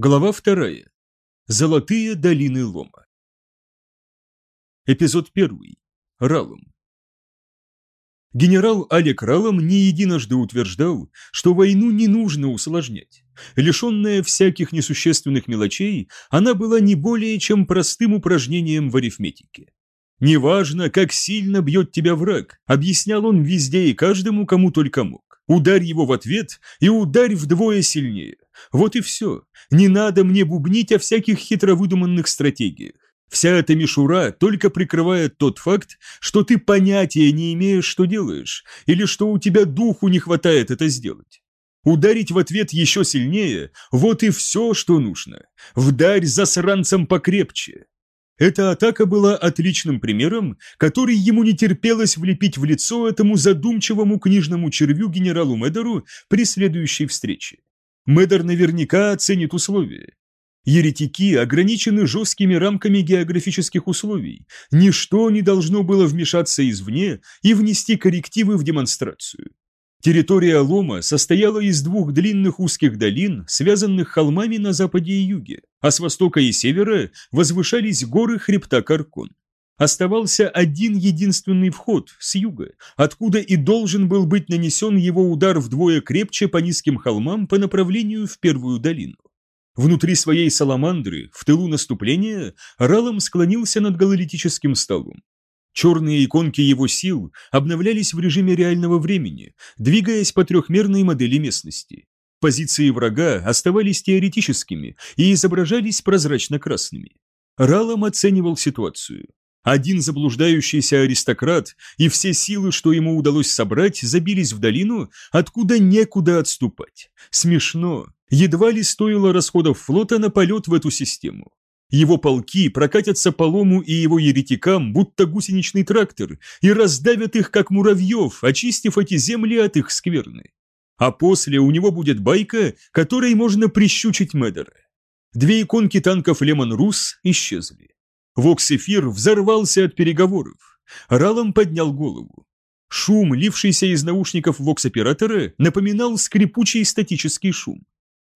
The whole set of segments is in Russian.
Глава вторая. Золотые долины Лома. Эпизод первый. Ралом. Генерал Олег Ралом не единожды утверждал, что войну не нужно усложнять. Лишенная всяких несущественных мелочей, она была не более чем простым упражнением в арифметике. «Неважно, как сильно бьет тебя враг», объяснял он везде и каждому, кому только мог. Ударь его в ответ и ударь вдвое сильнее. Вот и все. Не надо мне бубнить о всяких хитро выдуманных стратегиях. Вся эта мишура только прикрывает тот факт, что ты понятия не имеешь, что делаешь, или что у тебя духу не хватает это сделать. Ударить в ответ еще сильнее – вот и все, что нужно. Вдарь засранцам покрепче. Эта атака была отличным примером, который ему не терпелось влепить в лицо этому задумчивому книжному червю генералу Медору при следующей встрече. Медор наверняка оценит условия. Еретики ограничены жесткими рамками географических условий. Ничто не должно было вмешаться извне и внести коррективы в демонстрацию. Территория Лома состояла из двух длинных узких долин, связанных холмами на западе и юге, а с востока и севера возвышались горы хребта Каркон. Оставался один единственный вход с юга, откуда и должен был быть нанесен его удар вдвое крепче по низким холмам по направлению в первую долину. Внутри своей саламандры, в тылу наступления, Ралом склонился над гололитическим столом. Черные иконки его сил обновлялись в режиме реального времени, двигаясь по трехмерной модели местности. Позиции врага оставались теоретическими и изображались прозрачно-красными. Ралом оценивал ситуацию. Один заблуждающийся аристократ и все силы, что ему удалось собрать, забились в долину, откуда некуда отступать. Смешно. Едва ли стоило расходов флота на полет в эту систему. Его полки прокатятся по лому и его еретикам, будто гусеничный трактор, и раздавят их, как муравьев, очистив эти земли от их скверны. А после у него будет байка, которой можно прищучить Медера. Две иконки танков Лемон Рус исчезли. Вокс-эфир взорвался от переговоров. Ралом поднял голову. Шум, лившийся из наушников вокс-оператора, напоминал скрипучий статический шум.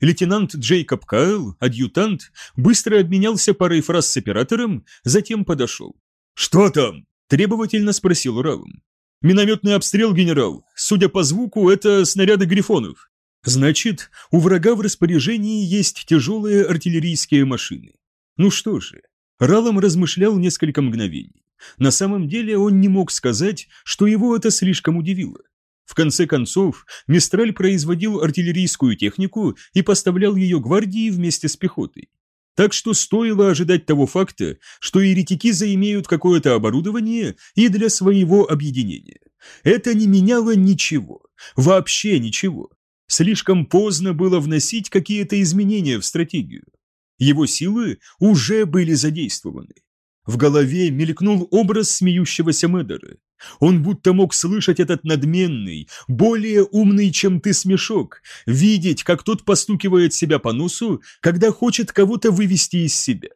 Лейтенант Джейкоб Кайл, адъютант, быстро обменялся парой фраз с оператором, затем подошел. «Что там?» – требовательно спросил Ралум. «Минометный обстрел, генерал. Судя по звуку, это снаряды грифонов. Значит, у врага в распоряжении есть тяжелые артиллерийские машины. Ну что же?» Ралом размышлял несколько мгновений. На самом деле он не мог сказать, что его это слишком удивило. В конце концов, Мистраль производил артиллерийскую технику и поставлял ее гвардии вместе с пехотой. Так что стоило ожидать того факта, что еретики заимеют какое-то оборудование и для своего объединения. Это не меняло ничего, вообще ничего. Слишком поздно было вносить какие-то изменения в стратегию. Его силы уже были задействованы. В голове мелькнул образ смеющегося Медора. Он будто мог слышать этот надменный, более умный, чем ты смешок, видеть, как тот постукивает себя по носу, когда хочет кого-то вывести из себя.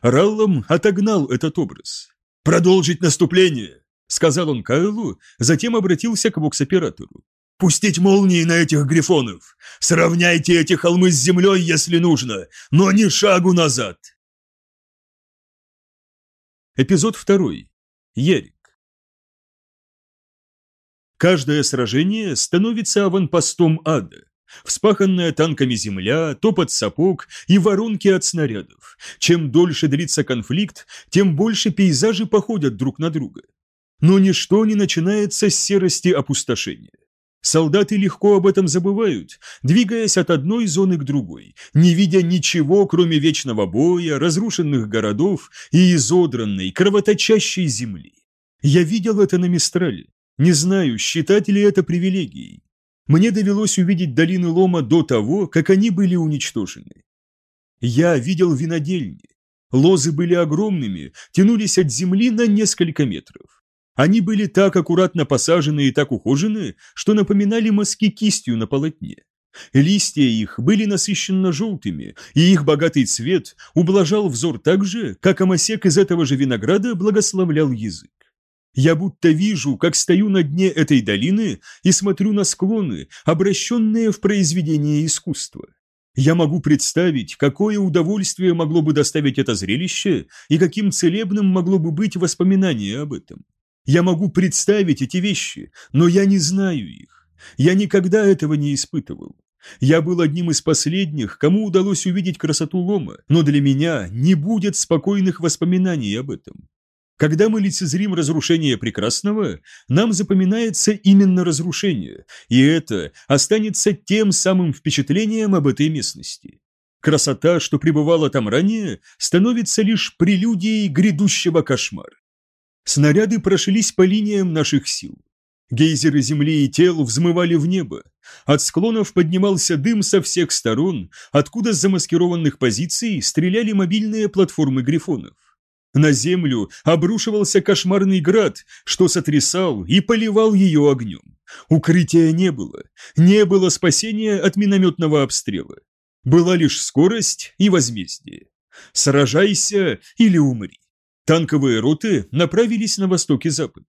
Раллом отогнал этот образ. «Продолжить наступление!» — сказал он Кайлу, затем обратился к бокс-оператору. «Пустить молнии на этих грифонов! Сравняйте эти холмы с землей, если нужно, но ни шагу назад!» Эпизод второй. Ярик. Каждое сражение становится аванпостом ада. Вспаханная танками земля, топот сапог и воронки от снарядов. Чем дольше длится конфликт, тем больше пейзажи походят друг на друга. Но ничто не начинается с серости опустошения. Солдаты легко об этом забывают, двигаясь от одной зоны к другой, не видя ничего, кроме вечного боя, разрушенных городов и изодранной, кровоточащей земли. Я видел это на Мистрале. Не знаю, считать ли это привилегией. Мне довелось увидеть долины Лома до того, как они были уничтожены. Я видел винодельни. Лозы были огромными, тянулись от земли на несколько метров. Они были так аккуратно посажены и так ухожены, что напоминали мазки кистью на полотне. Листья их были насыщенно желтыми, и их богатый цвет ублажал взор так же, как амосек из этого же винограда благословлял язык. Я будто вижу, как стою на дне этой долины и смотрю на склоны, обращенные в произведение искусства. Я могу представить, какое удовольствие могло бы доставить это зрелище и каким целебным могло бы быть воспоминание об этом. Я могу представить эти вещи, но я не знаю их. Я никогда этого не испытывал. Я был одним из последних, кому удалось увидеть красоту лома, но для меня не будет спокойных воспоминаний об этом. Когда мы лицезрим разрушение прекрасного, нам запоминается именно разрушение, и это останется тем самым впечатлением об этой местности. Красота, что пребывала там ранее, становится лишь прелюдией грядущего кошмара. Снаряды прошлись по линиям наших сил. Гейзеры земли и тел взмывали в небо. От склонов поднимался дым со всех сторон, откуда с замаскированных позиций стреляли мобильные платформы грифонов. На землю обрушивался кошмарный град, что сотрясал и поливал ее огнем. Укрытия не было, не было спасения от минометного обстрела. Была лишь скорость и возмездие. Сражайся или умри. Танковые роты направились на восток и запад.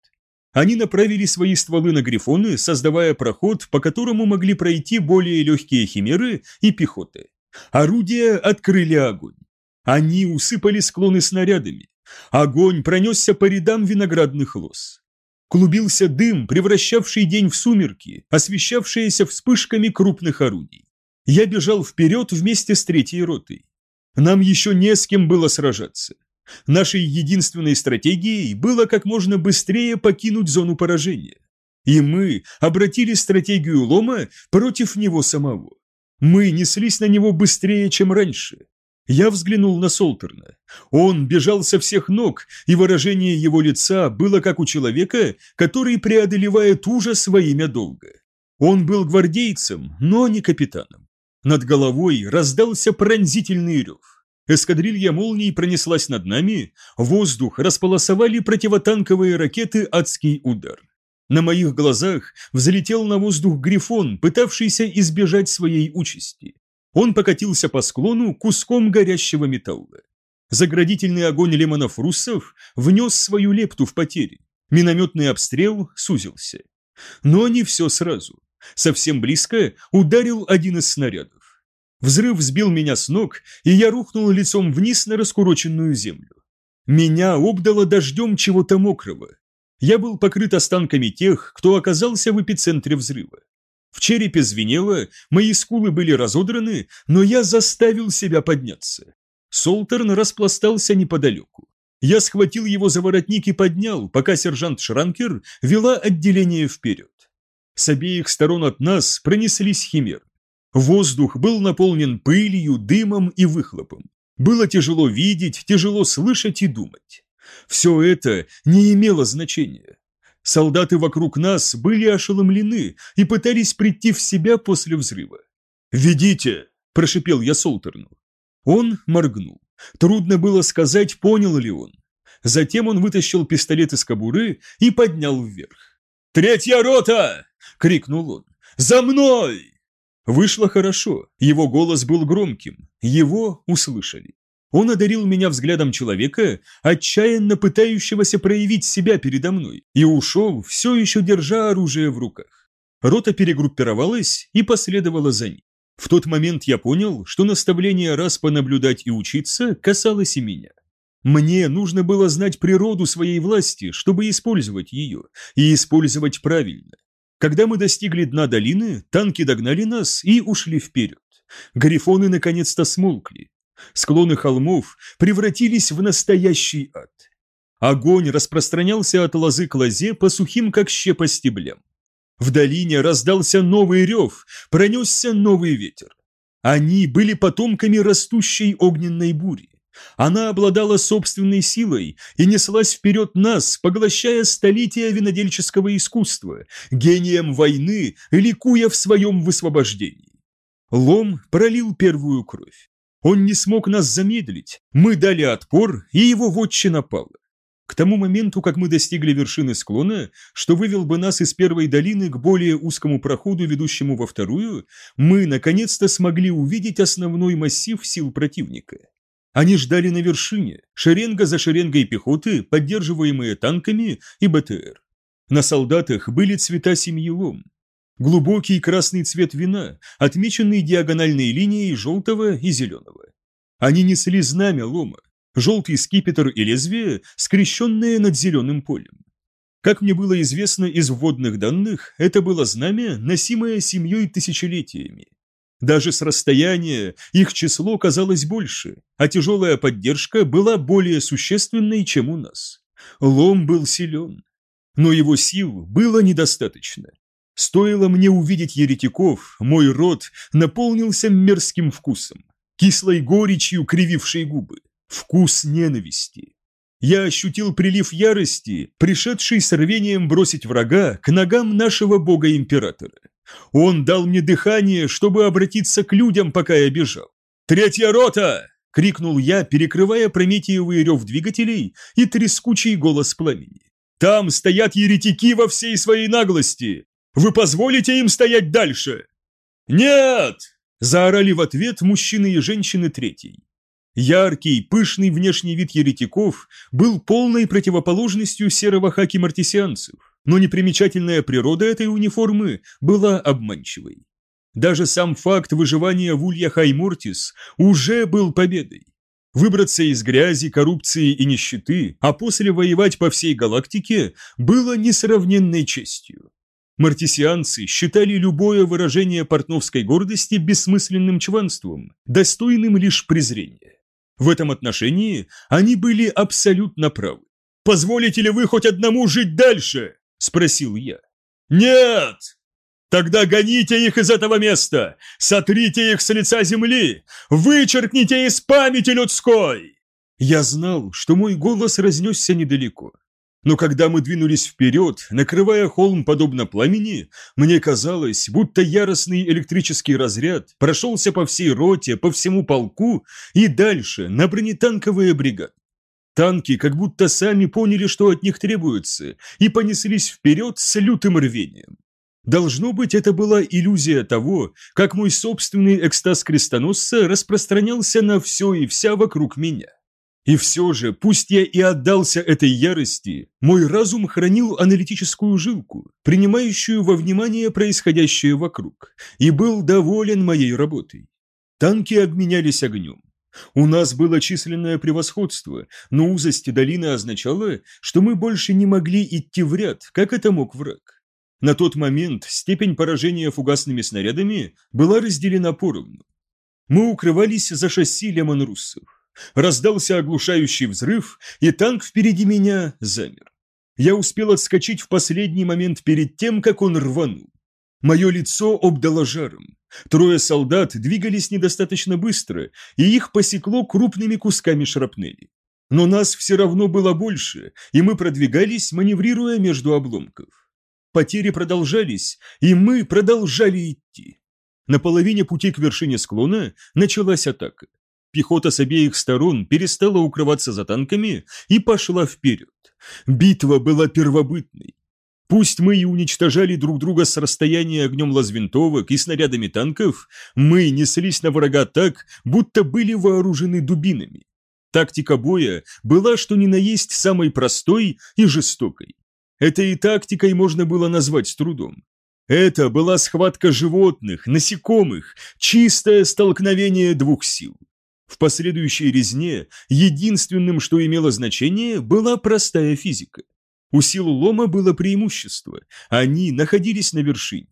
Они направили свои стволы на грифоны, создавая проход, по которому могли пройти более легкие химеры и пехоты. Орудия открыли огонь. Они усыпали склоны снарядами. Огонь пронесся по рядам виноградных лоз. Клубился дым, превращавший день в сумерки, освещавшиеся вспышками крупных орудий. Я бежал вперед вместе с третьей ротой. Нам еще не с кем было сражаться. Нашей единственной стратегией было как можно быстрее покинуть зону поражения. И мы обратили стратегию лома против него самого. Мы неслись на него быстрее, чем раньше. Я взглянул на Солтерна. Он бежал со всех ног, и выражение его лица было как у человека, который преодолевает ужас во имя долга. Он был гвардейцем, но не капитаном. Над головой раздался пронзительный рев. Эскадрилья молний пронеслась над нами, воздух располосовали противотанковые ракеты «Адский удар». На моих глазах взлетел на воздух грифон, пытавшийся избежать своей участи. Он покатился по склону куском горящего металла. Заградительный огонь лемонов-руссов внес свою лепту в потери. Минометный обстрел сузился. Но не все сразу. Совсем близко ударил один из снарядов. Взрыв сбил меня с ног, и я рухнул лицом вниз на раскуроченную землю. Меня обдало дождем чего-то мокрого. Я был покрыт останками тех, кто оказался в эпицентре взрыва. В черепе звенело, мои скулы были разодраны, но я заставил себя подняться. Солтерн распластался неподалеку. Я схватил его за воротник и поднял, пока сержант Шранкер вела отделение вперед. С обеих сторон от нас пронеслись химеры. Воздух был наполнен пылью, дымом и выхлопом. Было тяжело видеть, тяжело слышать и думать. Все это не имело значения. Солдаты вокруг нас были ошеломлены и пытались прийти в себя после взрыва. «Ведите!» – прошипел я Солтерну. Он моргнул. Трудно было сказать, понял ли он. Затем он вытащил пистолет из кобуры и поднял вверх. «Третья рота!» – крикнул он. «За мной!» Вышло хорошо, его голос был громким, его услышали. Он одарил меня взглядом человека, отчаянно пытающегося проявить себя передо мной, и ушел, все еще держа оружие в руках. Рота перегруппировалась и последовала за ним. В тот момент я понял, что наставление раз понаблюдать и учиться касалось и меня. Мне нужно было знать природу своей власти, чтобы использовать ее, и использовать правильно. Когда мы достигли дна долины, танки догнали нас и ушли вперед. Грифоны наконец-то смолкли. Склоны холмов превратились в настоящий ад. Огонь распространялся от лозы к лозе по сухим, как щепа, стеблям. В долине раздался новый рев, пронесся новый ветер. Они были потомками растущей огненной бури. Она обладала собственной силой и неслась вперед нас, поглощая столетия винодельческого искусства, гением войны, ликуя в своем высвобождении. Лом пролил первую кровь. Он не смог нас замедлить, мы дали отпор, и его вотчина пала. К тому моменту, как мы достигли вершины склона, что вывел бы нас из первой долины к более узкому проходу, ведущему во вторую, мы наконец-то смогли увидеть основной массив сил противника. Они ждали на вершине, шеренга за шеренгой пехоты, поддерживаемые танками и БТР. На солдатах были цвета семьи Лом. Глубокий красный цвет вина, отмеченный диагональной линией желтого и зеленого. Они несли знамя лома, желтый скипетр и лезвие, скрещенные над зеленым полем. Как мне было известно из вводных данных, это было знамя, носимое семьей тысячелетиями. Даже с расстояния их число казалось больше, а тяжелая поддержка была более существенной, чем у нас. Лом был силен, но его сил было недостаточно. Стоило мне увидеть еретиков, мой рот наполнился мерзким вкусом, кислой горечью, кривившей губы, вкус ненависти. Я ощутил прилив ярости, пришедший с рвением бросить врага к ногам нашего бога-императора. Он дал мне дыхание, чтобы обратиться к людям, пока я бежал. «Третья рота!» — крикнул я, перекрывая прометиевый рев двигателей и трескучий голос пламени. «Там стоят еретики во всей своей наглости! Вы позволите им стоять дальше?» «Нет!» – заорали в ответ мужчины и женщины третьей. Яркий, пышный внешний вид еретиков был полной противоположностью серого хаки мартисианцев, но непримечательная природа этой униформы была обманчивой. Даже сам факт выживания в Улья Хаймортис уже был победой. Выбраться из грязи, коррупции и нищеты, а после воевать по всей галактике, было несравненной честью. Мартисианцы считали любое выражение портновской гордости бессмысленным чванством, достойным лишь презрения. В этом отношении они были абсолютно правы. «Позволите ли вы хоть одному жить дальше?» – спросил я. «Нет!» Тогда гоните их из этого места, сотрите их с лица земли, вычеркните из памяти людской!» Я знал, что мой голос разнесся недалеко. Но когда мы двинулись вперед, накрывая холм подобно пламени, мне казалось, будто яростный электрический разряд прошелся по всей роте, по всему полку и дальше, на бронетанковые бригады. Танки как будто сами поняли, что от них требуется, и понеслись вперед с лютым рвением. Должно быть, это была иллюзия того, как мой собственный экстаз крестоносца распространялся на все и вся вокруг меня. И все же, пусть я и отдался этой ярости, мой разум хранил аналитическую жилку, принимающую во внимание происходящее вокруг, и был доволен моей работой. Танки обменялись огнем. У нас было численное превосходство, но узость долины означала, что мы больше не могли идти в ряд, как это мог враг. На тот момент степень поражения фугасными снарядами была разделена поровну. Мы укрывались за шасси лемонруссов. Раздался оглушающий взрыв, и танк впереди меня замер. Я успел отскочить в последний момент перед тем, как он рванул. Мое лицо обдало жаром. Трое солдат двигались недостаточно быстро, и их посекло крупными кусками шрапнели. Но нас все равно было больше, и мы продвигались, маневрируя между обломков. Потери продолжались, и мы продолжали идти. На половине пути к вершине склона началась атака. Пехота с обеих сторон перестала укрываться за танками и пошла вперед. Битва была первобытной. Пусть мы и уничтожали друг друга с расстояния огнем лазвинтовок и снарядами танков, мы неслись на врага так, будто были вооружены дубинами. Тактика боя была что ни на есть самой простой и жестокой. Это и тактикой можно было назвать с трудом. Это была схватка животных, насекомых, чистое столкновение двух сил. В последующей резне единственным, что имело значение, была простая физика. У сил лома было преимущество, они находились на вершине.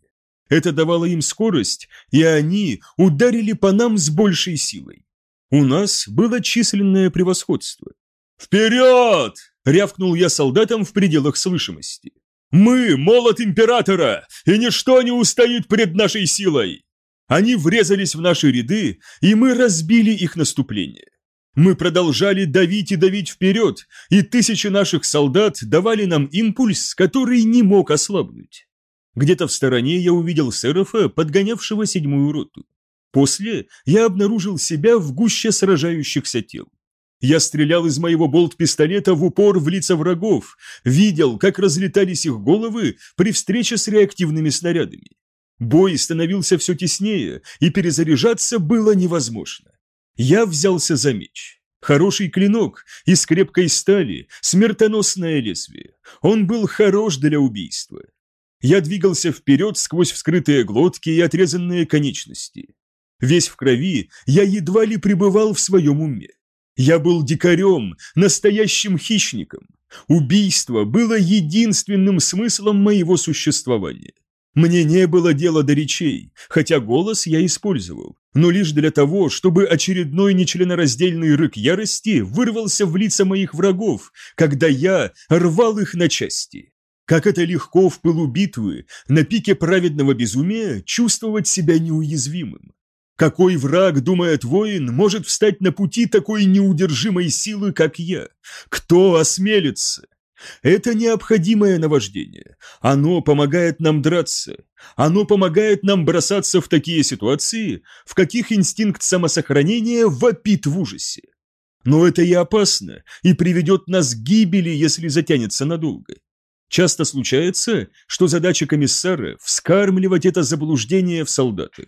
Это давало им скорость, и они ударили по нам с большей силой. У нас было численное превосходство. «Вперед!» – рявкнул я солдатам в пределах слышимости. «Мы – молот императора, и ничто не устоит пред нашей силой!» Они врезались в наши ряды, и мы разбили их наступление. Мы продолжали давить и давить вперед, и тысячи наших солдат давали нам импульс, который не мог ослабнуть. Где-то в стороне я увидел Серафа, подгонявшего седьмую роту. После я обнаружил себя в гуще сражающихся тел. Я стрелял из моего болт-пистолета в упор в лица врагов, видел, как разлетались их головы при встрече с реактивными снарядами. Бой становился все теснее, и перезаряжаться было невозможно. Я взялся за меч. Хороший клинок из крепкой стали, смертоносное лезвие. Он был хорош для убийства. Я двигался вперед сквозь вскрытые глотки и отрезанные конечности. Весь в крови, я едва ли пребывал в своем уме. Я был дикарем, настоящим хищником. Убийство было единственным смыслом моего существования. Мне не было дела до речей, хотя голос я использовал, но лишь для того, чтобы очередной нечленораздельный рык ярости вырвался в лица моих врагов, когда я рвал их на части. Как это легко в пылу битвы, на пике праведного безумия, чувствовать себя неуязвимым. Какой враг, думает воин, может встать на пути такой неудержимой силы, как я? Кто осмелится? Это необходимое наваждение. Оно помогает нам драться. Оно помогает нам бросаться в такие ситуации, в каких инстинкт самосохранения вопит в ужасе. Но это и опасно, и приведет нас к гибели, если затянется надолго. Часто случается, что задача комиссара – вскармливать это заблуждение в солдатах.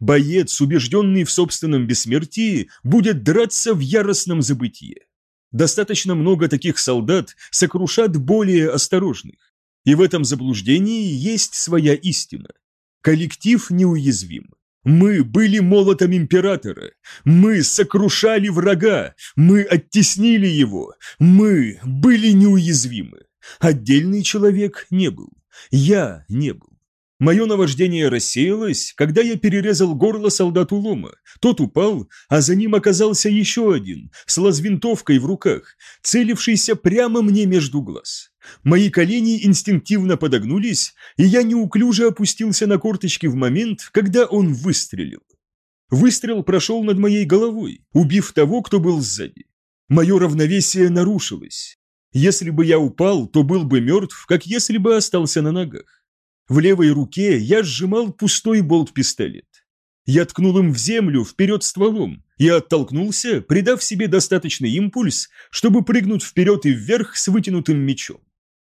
Боец, убежденный в собственном бессмертии, будет драться в яростном забытии. Достаточно много таких солдат сокрушат более осторожных. И в этом заблуждении есть своя истина. Коллектив неуязвим. Мы были молотом императора, мы сокрушали врага, мы оттеснили его, мы были неуязвимы. Отдельный человек не был, я не был. Мое наваждение рассеялось, когда я перерезал горло солдату Лома. Тот упал, а за ним оказался еще один, с лазвинтовкой в руках, целившийся прямо мне между глаз. Мои колени инстинктивно подогнулись, и я неуклюже опустился на корточки в момент, когда он выстрелил. Выстрел прошел над моей головой, убив того, кто был сзади. Мое равновесие нарушилось. Если бы я упал, то был бы мертв, как если бы остался на ногах. В левой руке я сжимал пустой болт-пистолет. Я ткнул им в землю вперед стволом и оттолкнулся, придав себе достаточный импульс, чтобы прыгнуть вперед и вверх с вытянутым мечом.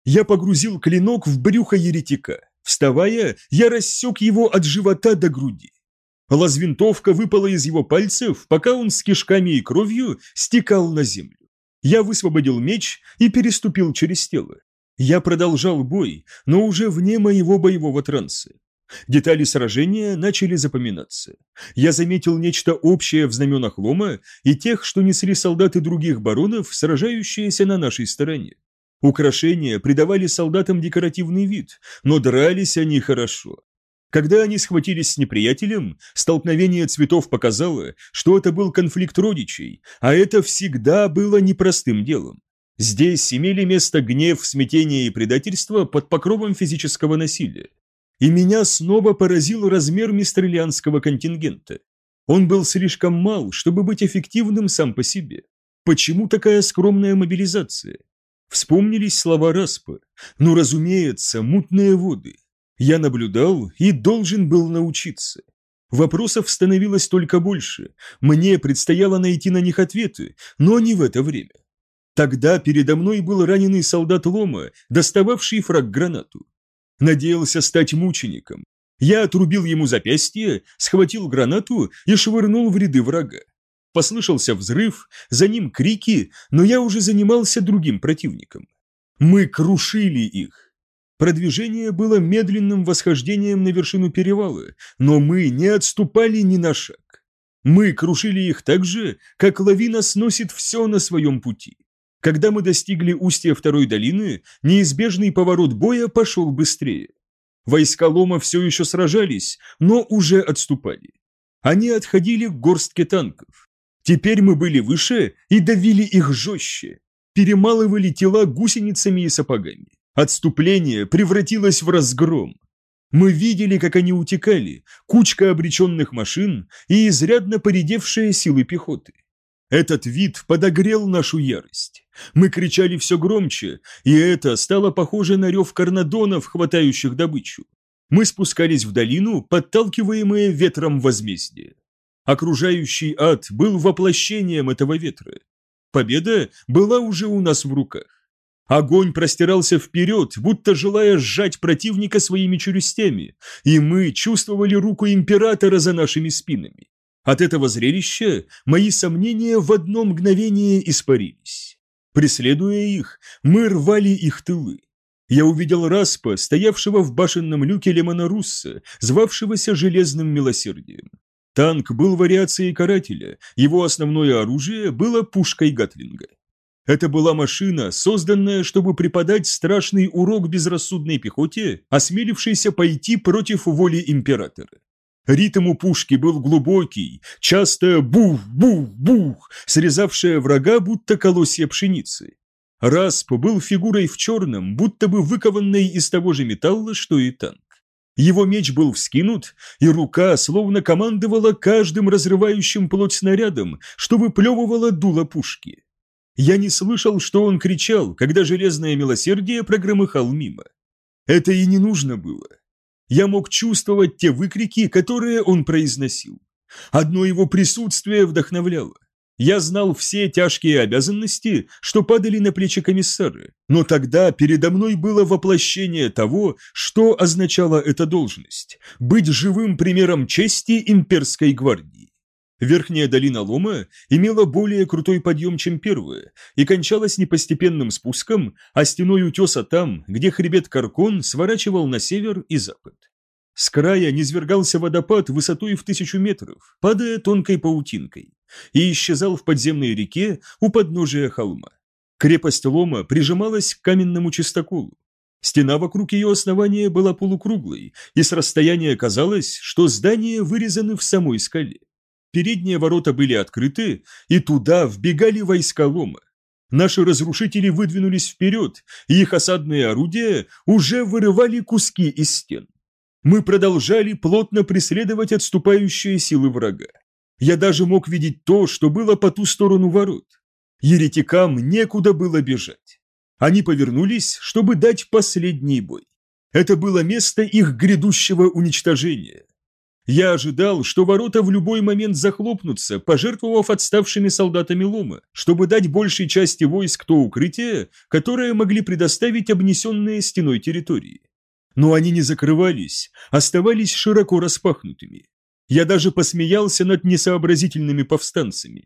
Я погрузил клинок в брюхо еретика. Вставая, я рассек его от живота до груди. Лазвинтовка выпала из его пальцев, пока он с кишками и кровью стекал на землю. Я высвободил меч и переступил через тело. Я продолжал бой, но уже вне моего боевого транса. Детали сражения начали запоминаться. Я заметил нечто общее в знаменах лома и тех, что несли солдаты других баронов, сражающиеся на нашей стороне. Украшения придавали солдатам декоративный вид, но дрались они хорошо. Когда они схватились с неприятелем, столкновение цветов показало, что это был конфликт родичей, а это всегда было непростым делом. Здесь имели место гнев, смятение и предательство под покровом физического насилия. И меня снова поразил размер мистрелианского контингента. Он был слишком мал, чтобы быть эффективным сам по себе. Почему такая скромная мобилизация? Вспомнились слова Распа. Ну, разумеется, мутные воды. Я наблюдал и должен был научиться. Вопросов становилось только больше. Мне предстояло найти на них ответы, но не в это время. Тогда передо мной был раненый солдат Лома, достававший фраг-гранату. Надеялся стать мучеником. Я отрубил ему запястье, схватил гранату и швырнул в ряды врага. Послышался взрыв, за ним крики, но я уже занимался другим противником. Мы крушили их. Продвижение было медленным восхождением на вершину перевала, но мы не отступали ни на шаг. Мы крушили их так же, как лавина сносит все на своем пути. Когда мы достигли устья второй долины, неизбежный поворот боя пошел быстрее. Войска Лома все еще сражались, но уже отступали. Они отходили к горстке танков. Теперь мы были выше и давили их жестче, перемалывали тела гусеницами и сапогами. Отступление превратилось в разгром. Мы видели, как они утекали, кучка обреченных машин и изрядно поредевшие силы пехоты. Этот вид подогрел нашу ярость. Мы кричали все громче, и это стало похоже на рев карнадонов, хватающих добычу. Мы спускались в долину, подталкиваемые ветром возмездия. Окружающий ад был воплощением этого ветра. Победа была уже у нас в руках. Огонь простирался вперед, будто желая сжать противника своими челюстями, и мы чувствовали руку императора за нашими спинами. От этого зрелища мои сомнения в одно мгновение испарились. Преследуя их, мы рвали их тылы. Я увидел Распа, стоявшего в башенном люке Лемона Русса, звавшегося Железным Милосердием. Танк был вариацией карателя, его основное оружие было пушкой Гатлинга. Это была машина, созданная, чтобы преподать страшный урок безрассудной пехоте, осмелившейся пойти против воли императора. Ритм у пушки был глубокий, часто бух-бух-бух, срезавшая врага, будто колосья пшеницы. Расп был фигурой в черном, будто бы выкованной из того же металла, что и танк. Его меч был вскинут, и рука словно командовала каждым разрывающим плоть снарядом, что выплевывало дуло пушки. Я не слышал, что он кричал, когда железное милосердие прогромыхал мимо. Это и не нужно было. Я мог чувствовать те выкрики, которые он произносил. Одно его присутствие вдохновляло. Я знал все тяжкие обязанности, что падали на плечи комиссара, но тогда передо мной было воплощение того, что означала эта должность – быть живым примером чести имперской гвардии. Верхняя долина Лома имела более крутой подъем, чем первая, и кончалась не постепенным спуском, а стеной утеса там, где хребет Каркон сворачивал на север и запад. С края низвергался водопад высотой в тысячу метров, падая тонкой паутинкой, и исчезал в подземной реке у подножия холма. Крепость Лома прижималась к каменному чистоколу. Стена вокруг ее основания была полукруглой, и с расстояния казалось, что здания вырезаны в самой скале. Передние ворота были открыты, и туда вбегали войска Лома. Наши разрушители выдвинулись вперед, и их осадные орудия уже вырывали куски из стен. Мы продолжали плотно преследовать отступающие силы врага. Я даже мог видеть то, что было по ту сторону ворот. Еретикам некуда было бежать. Они повернулись, чтобы дать последний бой. Это было место их грядущего уничтожения. Я ожидал, что ворота в любой момент захлопнутся, пожертвовав отставшими солдатами Лома, чтобы дать большей части войск то укрытие, которое могли предоставить обнесенные стеной территории. Но они не закрывались, оставались широко распахнутыми. Я даже посмеялся над несообразительными повстанцами.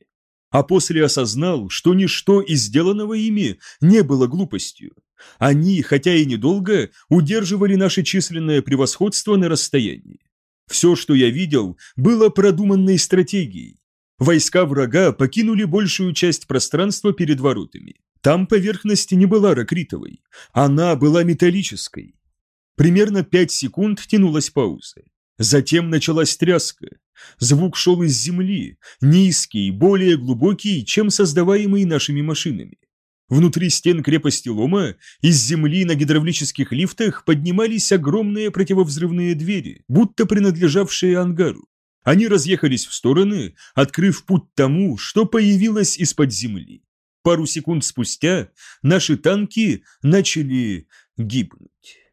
А после осознал, что ничто из сделанного ими не было глупостью. Они, хотя и недолго, удерживали наше численное превосходство на расстоянии. Все, что я видел, было продуманной стратегией. Войска врага покинули большую часть пространства перед воротами. Там поверхность не была ракритовой, она была металлической. Примерно пять секунд тянулась пауза. Затем началась тряска. Звук шел из земли, низкий, более глубокий, чем создаваемый нашими машинами. Внутри стен крепости Лома из земли на гидравлических лифтах поднимались огромные противовзрывные двери, будто принадлежавшие ангару. Они разъехались в стороны, открыв путь тому, что появилось из-под земли. Пару секунд спустя наши танки начали гибнуть.